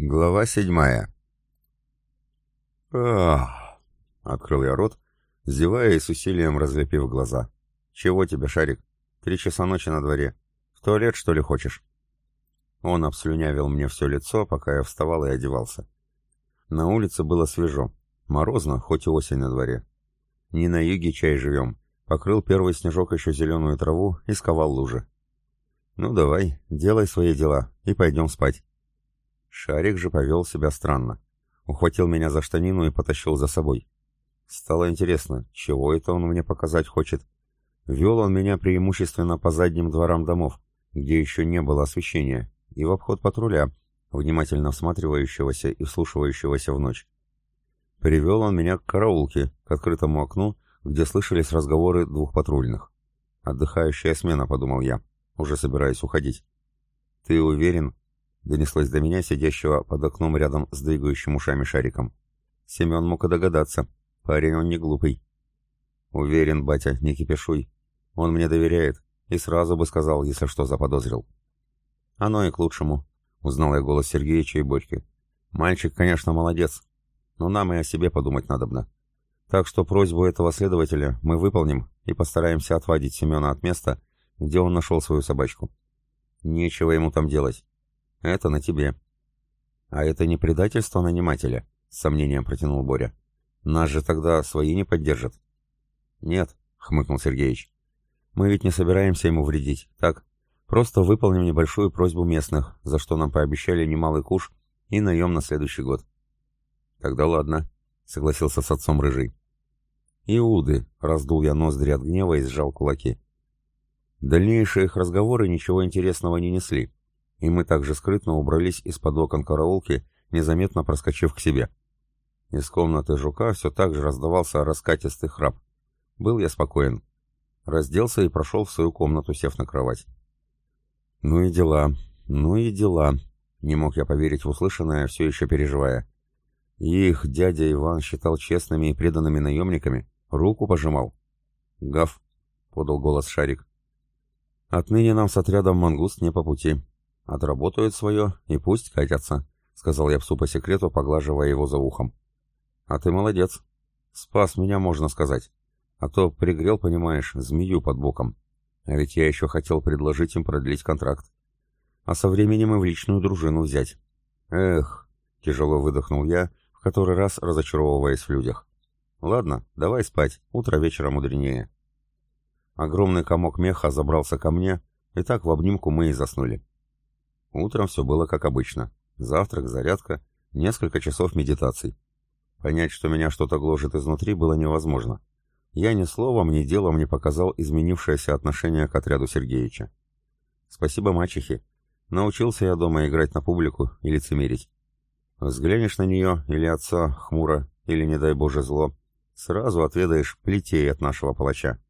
Глава седьмая. Ах! Открыл я рот, зевая и с усилием разлепив глаза. Чего тебе, Шарик? Три часа ночи на дворе. В туалет, что ли, хочешь? Он обслюнявил мне все лицо, пока я вставал и одевался. На улице было свежо. Морозно, хоть и осень на дворе. Не на юге чай живем. Покрыл первый снежок еще зеленую траву и сковал лужи. Ну давай, делай свои дела и пойдем спать. Шарик же повел себя странно. Ухватил меня за штанину и потащил за собой. Стало интересно, чего это он мне показать хочет. Вел он меня преимущественно по задним дворам домов, где еще не было освещения, и в обход патруля, внимательно всматривающегося и вслушивающегося в ночь. Привел он меня к караулке, к открытому окну, где слышались разговоры двух патрульных. «Отдыхающая смена», — подумал я, уже собираясь уходить. «Ты уверен?» Донеслось до меня, сидящего под окном рядом с двигающим ушами шариком. Семен мог и догадаться. Парень он не глупый. Уверен, батя, не кипишуй. Он мне доверяет и сразу бы сказал, если что заподозрил. Оно и к лучшему, узнал я голос Сергеича и Борьки. Мальчик, конечно, молодец, но нам и о себе подумать надобно. Так что просьбу этого следователя мы выполним и постараемся отводить Семена от места, где он нашел свою собачку. Нечего ему там делать. Это на тебе. А это не предательство нанимателя, с сомнением протянул Боря. Нас же тогда свои не поддержат. Нет, хмыкнул Сергеич. Мы ведь не собираемся ему вредить, так? Просто выполним небольшую просьбу местных, за что нам пообещали немалый куш и наем на следующий год. Тогда ладно, согласился с отцом Рыжий. Иуды, раздул я ноздри от гнева и сжал кулаки. Дальнейшие их разговоры ничего интересного не несли и мы также скрытно убрались из-под окон караулки, незаметно проскочив к себе. Из комнаты жука все так же раздавался раскатистый храп. Был я спокоен. Разделся и прошел в свою комнату, сев на кровать. Ну и дела, ну и дела. Не мог я поверить в услышанное, все еще переживая. Их дядя Иван считал честными и преданными наемниками, руку пожимал. «Гав», — подал голос Шарик. «Отныне нам с отрядом «Мангуст» не по пути. «Отработают свое, и пусть катятся», — сказал я псу по секрету, поглаживая его за ухом. «А ты молодец. Спас меня, можно сказать. А то пригрел, понимаешь, змею под боком. А ведь я еще хотел предложить им продлить контракт. А со временем и в личную дружину взять. Эх, тяжело выдохнул я, в который раз разочаровываясь в людях. Ладно, давай спать, утро вечера мудренее. Огромный комок меха забрался ко мне, и так в обнимку мы и заснули. Утром все было как обычно. Завтрак, зарядка, несколько часов медитаций. Понять, что меня что-то гложет изнутри, было невозможно. Я ни словом, ни делом не показал изменившееся отношение к отряду Сергеевича. Спасибо мачехе. Научился я дома играть на публику и лицемерить. Взглянешь на нее или отца хмуро, или, не дай Боже, зло, сразу отведаешь плетей от нашего палача.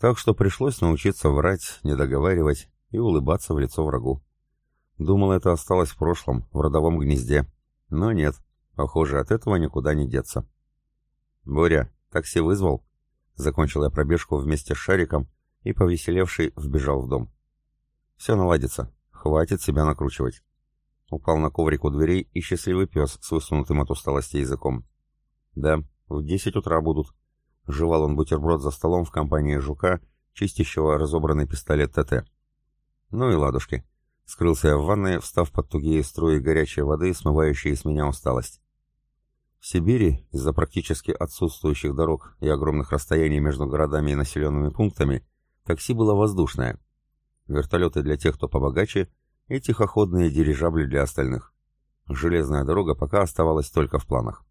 Так что пришлось научиться врать, недоговаривать и улыбаться в лицо врагу. Думал, это осталось в прошлом, в родовом гнезде. Но нет, похоже, от этого никуда не деться. «Боря, такси вызвал?» Закончил я пробежку вместе с Шариком и, повеселевший, вбежал в дом. «Все наладится. Хватит себя накручивать». Упал на коврик у дверей и счастливый пес с высунутым от усталости языком. «Да, в десять утра будут». Жевал он бутерброд за столом в компании жука, чистящего разобранный пистолет ТТ. «Ну и ладушки». Скрылся я в ванной, встав под тугие струи горячей воды, смывающие с меня усталость. В Сибири, из-за практически отсутствующих дорог и огромных расстояний между городами и населенными пунктами, такси было воздушное. Вертолеты для тех, кто побогаче, и тихоходные дирижабли для остальных. Железная дорога пока оставалась только в планах.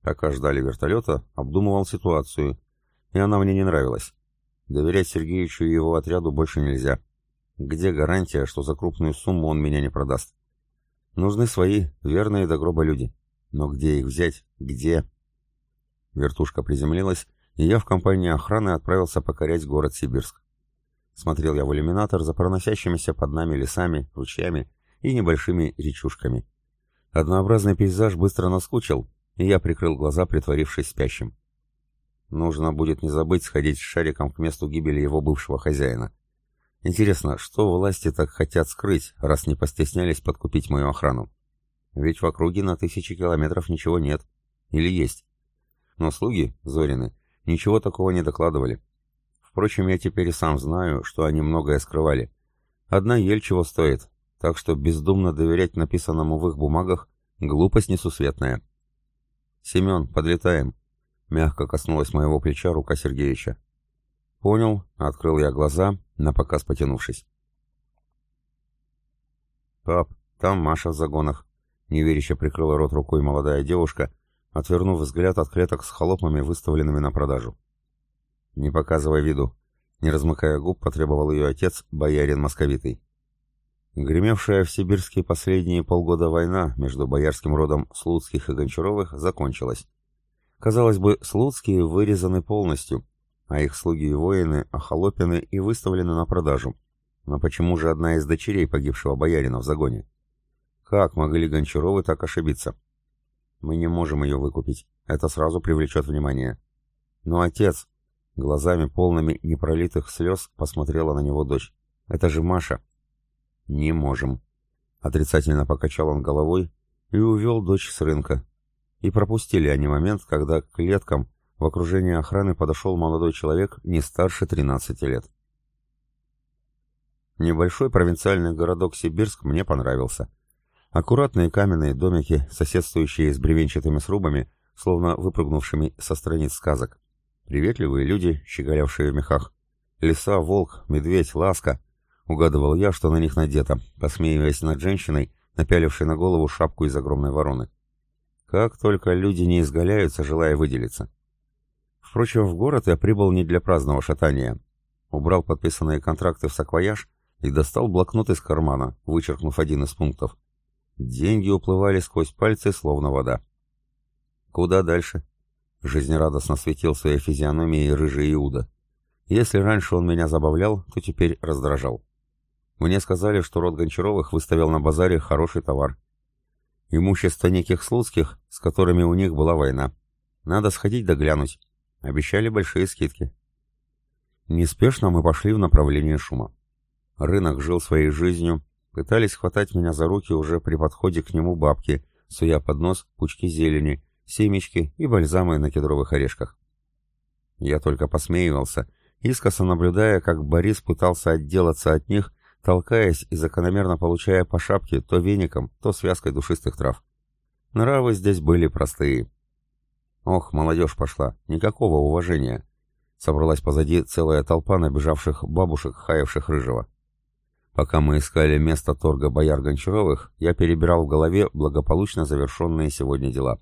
Пока ждали вертолета, обдумывал ситуацию, и она мне не нравилась. Доверять Сергеевичу и его отряду больше нельзя. Где гарантия, что за крупную сумму он меня не продаст? Нужны свои, верные до гроба люди. Но где их взять? Где? Вертушка приземлилась, и я в компании охраны отправился покорять город Сибирск. Смотрел я в иллюминатор за проносящимися под нами лесами, ручьями и небольшими речушками. Однообразный пейзаж быстро наскучил, и я прикрыл глаза, притворившись спящим. Нужно будет не забыть сходить с шариком к месту гибели его бывшего хозяина. Интересно, что власти так хотят скрыть, раз не постеснялись подкупить мою охрану? Ведь в округе на тысячи километров ничего нет. Или есть. Но слуги, Зорины, ничего такого не докладывали. Впрочем, я теперь и сам знаю, что они многое скрывали. Одна ель чего стоит, так что бездумно доверять написанному в их бумагах — глупость несусветная. «Семен, подлетаем», — мягко коснулась моего плеча рука Сергеевича. «Понял», — открыл я глаза, напоказ потянувшись. «Пап, там Маша в загонах», — неверяще прикрыла рот рукой молодая девушка, отвернув взгляд от клеток с холопами, выставленными на продажу. «Не показывай виду», — не размыкая губ, потребовал ее отец, боярин московитый. Гремевшая в Сибирске последние полгода война между боярским родом Слуцких и Гончаровых закончилась. Казалось бы, Слуцкие вырезаны полностью, а их слуги и воины охолопены и выставлены на продажу. Но почему же одна из дочерей погибшего боярина в загоне? Как могли Гончаровы так ошибиться? Мы не можем ее выкупить, это сразу привлечет внимание. Но отец, глазами полными непролитых слез, посмотрела на него дочь. Это же Маша. Не можем. Отрицательно покачал он головой и увел дочь с рынка. И пропустили они момент, когда к клеткам в окружении охраны подошел молодой человек не старше 13 лет. Небольшой провинциальный городок Сибирск мне понравился. Аккуратные каменные домики, соседствующие с бревенчатыми срубами, словно выпрыгнувшими со страниц сказок. Приветливые люди, щеголявшие в мехах. Лиса, волк, медведь, ласка. Угадывал я, что на них надето, посмеиваясь над женщиной, напялившей на голову шапку из огромной вороны. Как только люди не изгаляются, желая выделиться. Впрочем, в город я прибыл не для праздного шатания. Убрал подписанные контракты в саквояж и достал блокнот из кармана, вычеркнув один из пунктов. Деньги уплывали сквозь пальцы, словно вода. «Куда дальше?» Жизнерадостно светил своей физиономией рыжий Иуда. Если раньше он меня забавлял, то теперь раздражал. Мне сказали, что род Гончаровых выставил на базаре хороший товар. Имущество неких слуцких, с которыми у них была война. Надо сходить да глянуть. Обещали большие скидки. Неспешно мы пошли в направлении шума. Рынок жил своей жизнью, пытались хватать меня за руки уже при подходе к нему бабки, суя под нос пучки зелени, семечки и бальзамы на кедровых орешках. Я только посмеивался, искоса наблюдая, как Борис пытался отделаться от них, толкаясь и закономерно получая по шапке то веником, то связкой душистых трав. Нравы здесь были простые. Ох, молодежь пошла, никакого уважения. Собралась позади целая толпа набежавших бабушек, хаявших рыжего. Пока мы искали место торга бояр Гончаровых, я перебирал в голове благополучно завершенные сегодня дела.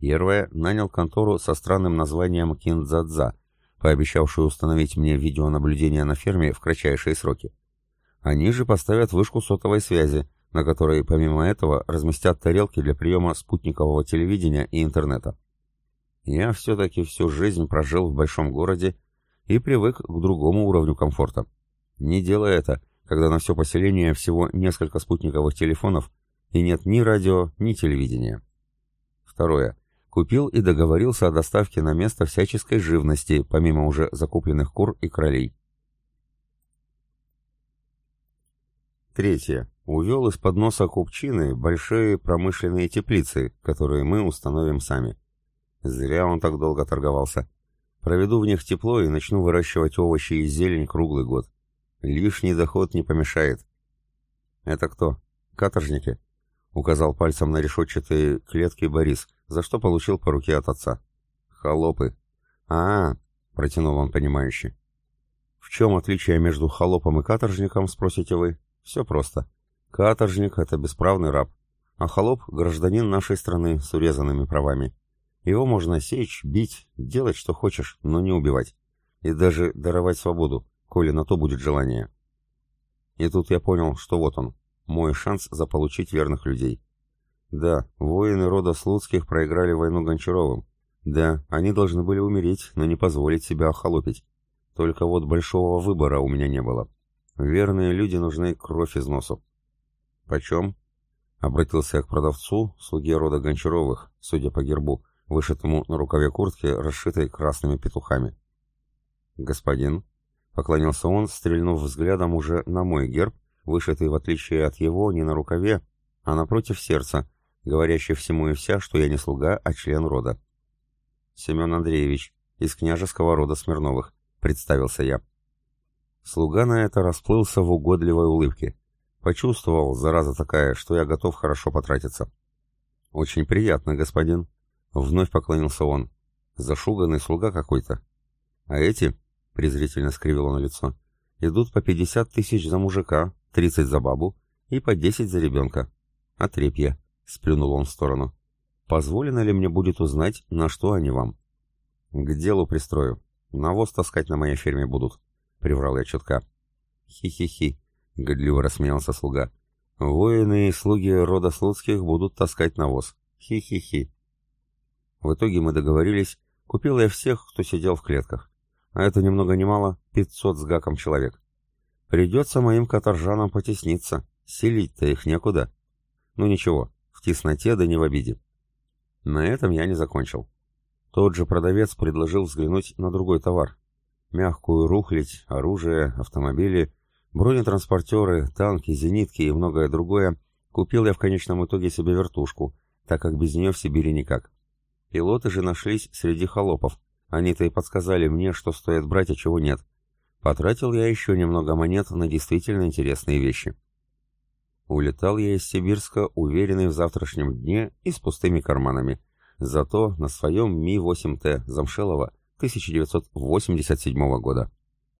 Первое, нанял контору со странным названием Киндзадза, пообещавшую установить мне видеонаблюдение на ферме в кратчайшие сроки. Они же поставят вышку сотовой связи, на которой помимо этого разместят тарелки для приема спутникового телевидения и интернета. Я все-таки всю жизнь прожил в большом городе и привык к другому уровню комфорта. Не делая это, когда на все поселение всего несколько спутниковых телефонов и нет ни радио, ни телевидения. Второе. Купил и договорился о доставке на место всяческой живности, помимо уже закупленных кур и кролей. Третье. Увел из-под носа купчины большие промышленные теплицы, которые мы установим сами. Зря он так долго торговался. Проведу в них тепло и начну выращивать овощи и зелень круглый год. Лишний доход не помешает. Это кто? Каторжники? Указал пальцем на решетчатые клетки Борис, за что получил по руке от отца. Холопы. А, -а, -а протянул он понимающе. В чем отличие между холопом и каторжником, спросите вы? Все просто. Каторжник — это бесправный раб, а холоп — гражданин нашей страны с урезанными правами. Его можно сечь, бить, делать, что хочешь, но не убивать. И даже даровать свободу, коли на то будет желание. И тут я понял, что вот он, мой шанс заполучить верных людей. Да, воины рода Слуцких проиграли войну Гончаровым. Да, они должны были умереть, но не позволить себя охолопить. Только вот большого выбора у меня не было. Верные люди нужны кровь из носу. «Почем?» — обратился я к продавцу, слуге рода Гончаровых, судя по гербу, вышитому на рукаве куртки, расшитой красными петухами. «Господин?» — поклонился он, стрельнув взглядом уже на мой герб, вышитый, в отличие от его, не на рукаве, а напротив сердца, говорящий всему и вся, что я не слуга, а член рода. «Семен Андреевич, из княжеского рода Смирновых», — представился я. Слуга на это расплылся в угодливой улыбке. Почувствовал, зараза такая, что я готов хорошо потратиться. «Очень приятно, господин», — вновь поклонился он. «Зашуганный слуга какой-то». «А эти?» — презрительно скривил он лицо. «Идут по пятьдесят тысяч за мужика, тридцать за бабу и по десять за ребенка. Отрепье», — сплюнул он в сторону. «Позволено ли мне будет узнать, на что они вам?» «К делу пристрою. Навоз таскать на моей ферме будут», — приврал я четко. «Хи-хи-хи», — годливо рассмеялся слуга. «Воины и слуги рода Слуцких будут таскать навоз. Хи-хи-хи». В итоге мы договорились, купил я всех, кто сидел в клетках. А это ни много ни мало, пятьсот с гаком человек. Придется моим каторжанам потесниться, селить-то их некуда. Ну ничего, в тесноте да не в обиде. На этом я не закончил. Тот же продавец предложил взглянуть на другой товар. Мягкую рухлядь, оружие, автомобили, бронетранспортеры, танки, зенитки и многое другое купил я в конечном итоге себе вертушку, так как без нее в Сибири никак. Пилоты же нашлись среди холопов. Они-то и подсказали мне, что стоит брать, а чего нет. Потратил я еще немного монет на действительно интересные вещи. Улетал я из Сибирска, уверенный в завтрашнем дне и с пустыми карманами. Зато на своем Ми-8Т Замшелова 1987 года.